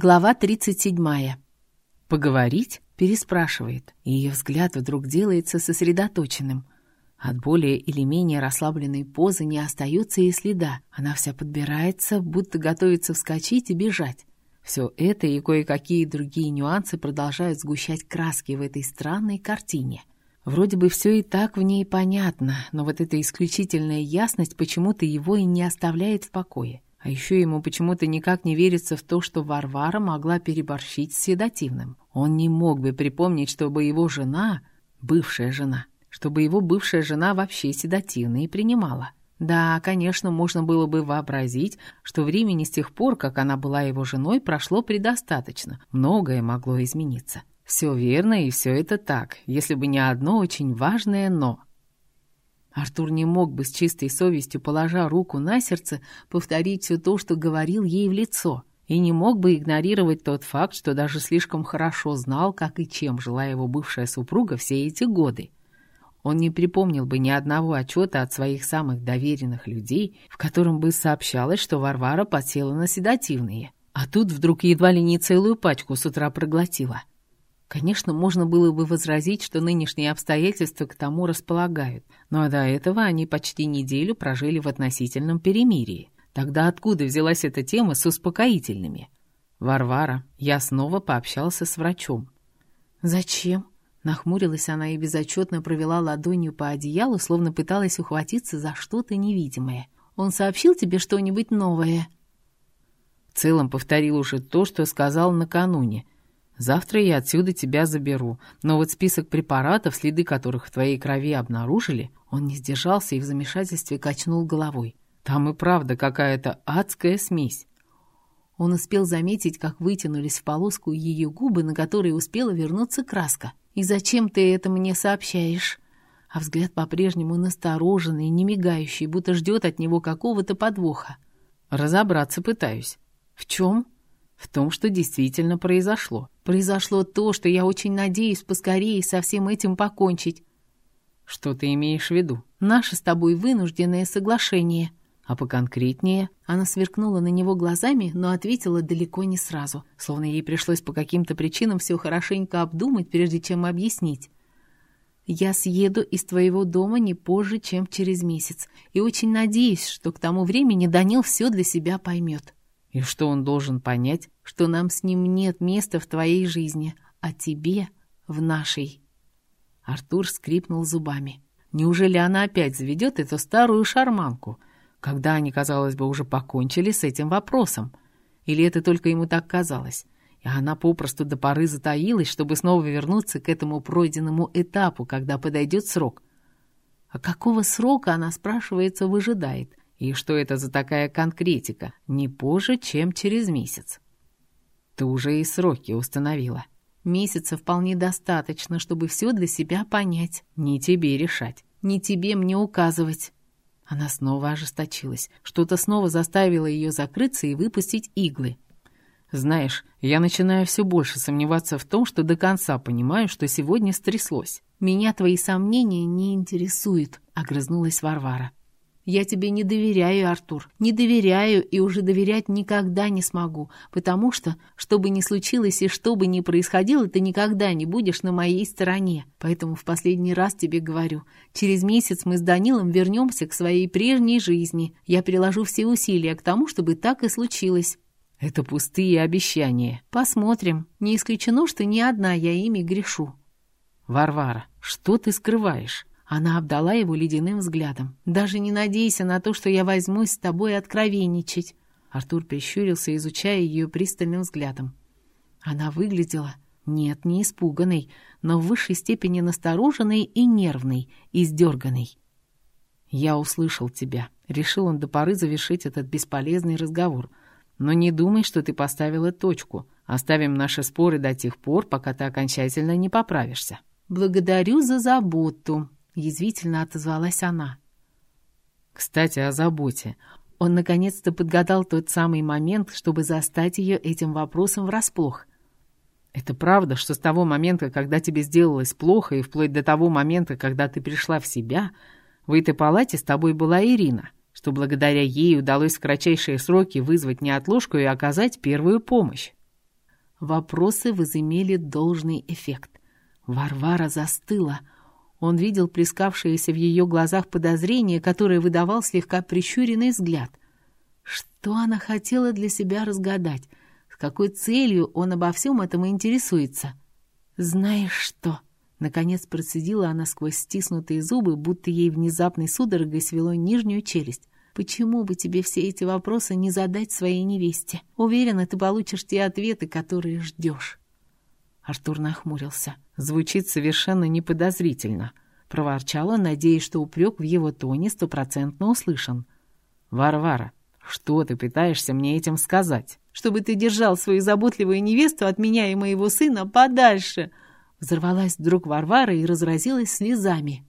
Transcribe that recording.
Глава 37. «Поговорить?» — переспрашивает, и ее взгляд вдруг делается сосредоточенным. От более или менее расслабленной позы не остается и следа. Она вся подбирается, будто готовится вскочить и бежать. Все это и кое-какие другие нюансы продолжают сгущать краски в этой странной картине. Вроде бы все и так в ней понятно, но вот эта исключительная ясность почему-то его и не оставляет в покое. А еще ему почему-то никак не верится в то, что Варвара могла переборщить с седативным. Он не мог бы припомнить, чтобы его жена, бывшая жена, чтобы его бывшая жена вообще седативные принимала. Да, конечно, можно было бы вообразить, что времени с тех пор, как она была его женой, прошло предостаточно. Многое могло измениться. Все верно и все это так, если бы не одно очень важное «но». Артур не мог бы с чистой совестью, положа руку на сердце, повторить все то, что говорил ей в лицо, и не мог бы игнорировать тот факт, что даже слишком хорошо знал, как и чем жила его бывшая супруга все эти годы. Он не припомнил бы ни одного отчета от своих самых доверенных людей, в котором бы сообщалось, что Варвара подсела на седативные, а тут вдруг едва ли не целую пачку с утра проглотила. Конечно, можно было бы возразить, что нынешние обстоятельства к тому располагают, но до этого они почти неделю прожили в относительном перемирии. Тогда откуда взялась эта тема с успокоительными? Варвара, я снова пообщался с врачом. «Зачем?» Нахмурилась она и безотчетно провела ладонью по одеялу, словно пыталась ухватиться за что-то невидимое. «Он сообщил тебе что-нибудь новое?» В целом повторил уже то, что сказал накануне — Завтра я отсюда тебя заберу. Но вот список препаратов, следы которых в твоей крови обнаружили, он не сдержался и в замешательстве качнул головой. Там и правда какая-то адская смесь. Он успел заметить, как вытянулись в полоску ее губы, на которые успела вернуться краска. «И зачем ты это мне сообщаешь?» А взгляд по-прежнему настороженный, не мигающий, будто ждет от него какого-то подвоха. «Разобраться пытаюсь». «В чем?» В том, что действительно произошло. Произошло то, что я очень надеюсь поскорее со всем этим покончить. Что ты имеешь в виду? Наше с тобой вынужденное соглашение. А поконкретнее? Она сверкнула на него глазами, но ответила далеко не сразу, словно ей пришлось по каким-то причинам все хорошенько обдумать, прежде чем объяснить. Я съеду из твоего дома не позже, чем через месяц, и очень надеюсь, что к тому времени Данил все для себя поймет. И что он должен понять? Что нам с ним нет места в твоей жизни, а тебе в нашей. Артур скрипнул зубами. Неужели она опять заведет эту старую шарманку, когда они, казалось бы, уже покончили с этим вопросом? Или это только ему так казалось? И она попросту до поры затаилась, чтобы снова вернуться к этому пройденному этапу, когда подойдет срок. А какого срока, она, спрашивается, выжидает? И что это за такая конкретика? Не позже, чем через месяц. Ты уже и сроки установила. Месяца вполне достаточно, чтобы все для себя понять. Не тебе решать. Не тебе мне указывать. Она снова ожесточилась. Что-то снова заставило ее закрыться и выпустить иглы. Знаешь, я начинаю все больше сомневаться в том, что до конца понимаю, что сегодня стряслось. Меня твои сомнения не интересуют, огрызнулась Варвара. Я тебе не доверяю, Артур. Не доверяю и уже доверять никогда не смогу, потому что, что бы ни случилось и что бы ни происходило, ты никогда не будешь на моей стороне. Поэтому в последний раз тебе говорю, через месяц мы с Данилом вернемся к своей прежней жизни. Я приложу все усилия к тому, чтобы так и случилось. Это пустые обещания. Посмотрим. Не исключено, что ни одна я ими грешу. Варвара, что ты скрываешь? Она обдала его ледяным взглядом. «Даже не надейся на то, что я возьмусь с тобой откровенничать!» Артур прищурился, изучая ее пристальным взглядом. Она выглядела, нет, не испуганной, но в высшей степени настороженной и нервной, и сдерганной. «Я услышал тебя», — решил он до поры завершить этот бесполезный разговор. «Но не думай, что ты поставила точку. Оставим наши споры до тех пор, пока ты окончательно не поправишься». «Благодарю за заботу», Язвительно отозвалась она. Кстати, о заботе. Он наконец-то подгадал тот самый момент, чтобы застать ее этим вопросом врасплох. «Это правда, что с того момента, когда тебе сделалось плохо, и вплоть до того момента, когда ты пришла в себя, в этой палате с тобой была Ирина, что благодаря ей удалось в кратчайшие сроки вызвать неотложку и оказать первую помощь?» Вопросы возымели должный эффект. Варвара застыла. Он видел плескавшееся в ее глазах подозрение, которое выдавал слегка прищуренный взгляд. Что она хотела для себя разгадать? С какой целью он обо всем этом интересуется? «Знаешь что?» Наконец процедила она сквозь стиснутые зубы, будто ей внезапной судорогой свело нижнюю челюсть. «Почему бы тебе все эти вопросы не задать своей невесте? Уверена, ты получишь те ответы, которые ждешь». Артур нахмурился. Звучит совершенно неподозрительно. Проворчала, надеясь, что упрек в его тоне стопроцентно услышан. «Варвара, что ты пытаешься мне этим сказать?» «Чтобы ты держал свою заботливую невесту от меня и моего сына подальше!» Взорвалась вдруг Варвара и разразилась слезами.